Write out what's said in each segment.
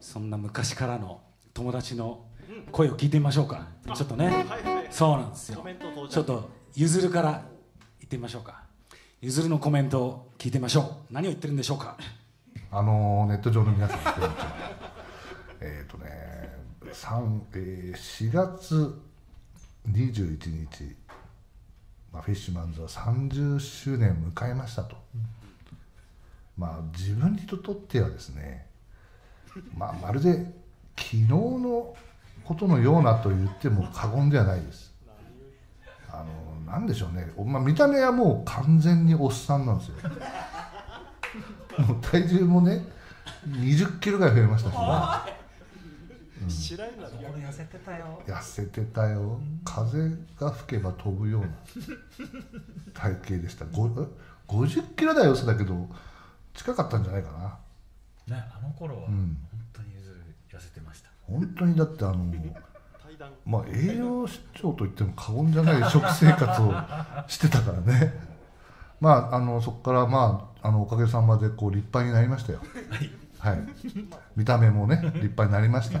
そんな昔からの友達の声を聞いてみましょうか、ちょっとね、はいはい。そうなんですよ。ちょっとゆずるから言ってみましょうか。ゆずるのコメントを聞いてみましょう。何を言ってるんでしょうか。あのネット上の皆さん えっとね三えー4月21日、まあ、フィッシュマンズは30周年を迎えましたと、まあ自分にとってはですね、まあ、まるで昨日のことのようなと言っても過言ではないです。あのなんでしょうね、まあ、見た目はもう完全におっさんなんですよ。もう体重もね20キロぐらい増えましたし、知らん。がな俺痩せてたよ。痩せてたよ。風が吹けば飛ぶような体型でした。ごえ？50キロ台は嘘だけど近かったんじゃないかなねあの頃はん。本当にゆずる痩せてました。本当にだってあのまあ栄養失調と言っても過言じゃない食生活をしてたからね。まああのそこからまああのおかげさまでこう立派になりましたよ。はい、見た目もね立派になりました。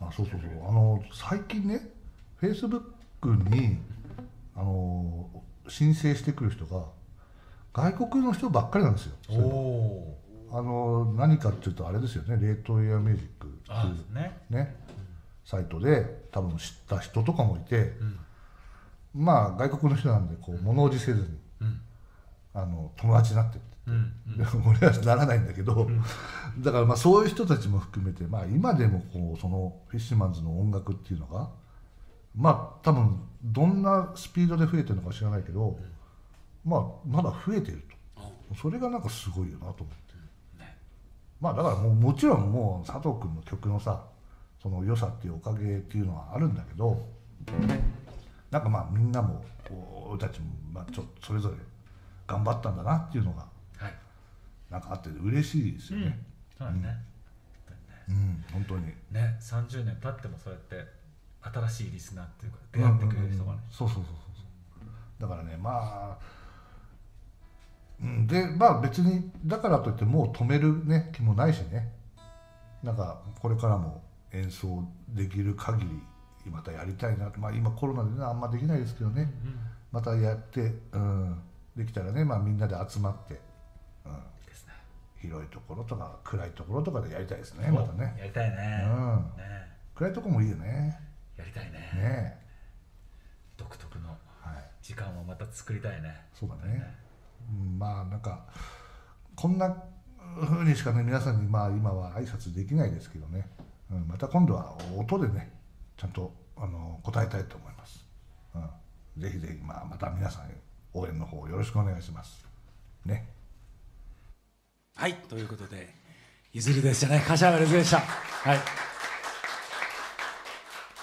あそうそうそう。あの最近ねフェイスブックにあの申請してくる人が外国の人ばっかりなんですよ。おおあの何かっていうとあれですよね。レートエアミュージックってあいうあね。ね、サイトで多分知った人とかもいて、まあ外国の人なんでこう物おじせずに、うん。あの友達になってって、うん。でも 俺はならないんだけど、だからまあそういう人たちも含めて、まあ、今でもこうそのフィッシュマンズの音楽っていうのがまあ多分どんなスピードで増えてるのか知らないけど、まあまだ増えてると。それがなんかすごいよなと思って。まあだからもうもちろんもう佐藤君の曲のさその良さっていうおかげっていうのはあるんだけどなんかまあみんなも俺たちもまあちょっとそれぞれ頑張ったんだなっていうのがはい。なんかあって嬉しいですよね。そうだね。うん、本当に。ね30年経ってもそうやって新しいリスナーっていうか出会ってくれる人がね。そうそうそうそうそう。だからねまあうん。でまあ別にだからといってもう止めるね気もないしね。なんかこれからも演奏できる限りまたやりたいなまあ今コロナでねあんまできないですけどね、またやって、うん、できたらね、まあ、みんなで集まって、うん、ね。広いところとか暗いところとかでやりたいですねまたね。やりたいね。うん。ね暗いところもいいよね。やりたいね。ね独特のはい。時間をまた作りたいね。そうだね、うん、まあなんかこんな風にしかね皆さんにまあ今は挨拶できないですけどね、うん、また今度は音でねちゃんとあの答えたいと思います、うん、ぜひぜひ、まあ、また皆さん応援の方よろしくお願いします。ね。はいということでゆずるですじゃない柏原ゆずでした。はい。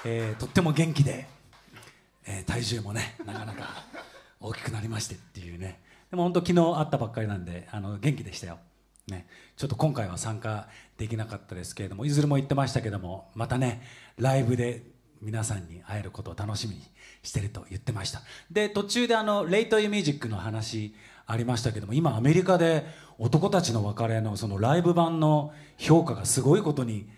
えーとっても元気で、えー体重もねなかなか大きくなりましてっていうね。でも本当昨日会ったばっかりなんであの元気でしたよ、ね、ちょっと今回は参加できなかったですけれどもいずれも言ってましたけどもまたねライブで皆さんに会えることを楽しみにしてると言ってました。で途中であのレイト・ユ・ミュージックの話ありましたけども今アメリカで男たちの別れのそのライブ版の評価がすごいことに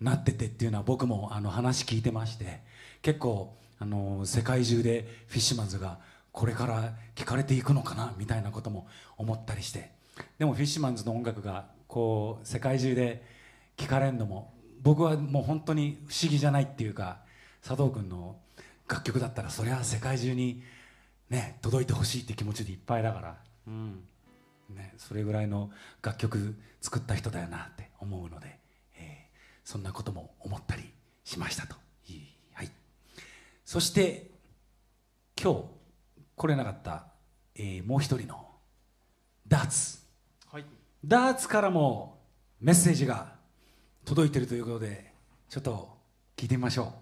なっててっていうのは僕もあの話聞いてまして結構あの世界中でフィッシュマンズがこれから聞かれていくのかなみたいなことも思ったりして。でもフィッシュマンズの音楽がこう世界中で聞かれるのも僕はもう本当に不思議じゃないっていうか佐藤君の楽曲だったらそりゃ世界中にね届いてほしいって気持ちでいっぱいだから、うん。ね、それぐらいの楽曲作った人だよなって思うので、えーそんなことも思ったりしましたと。はい。そして今日来れなかった、えーもう一人のダーツ。はい。ダーツからもメッセージが届いてるということでちょっと聞いてみましょう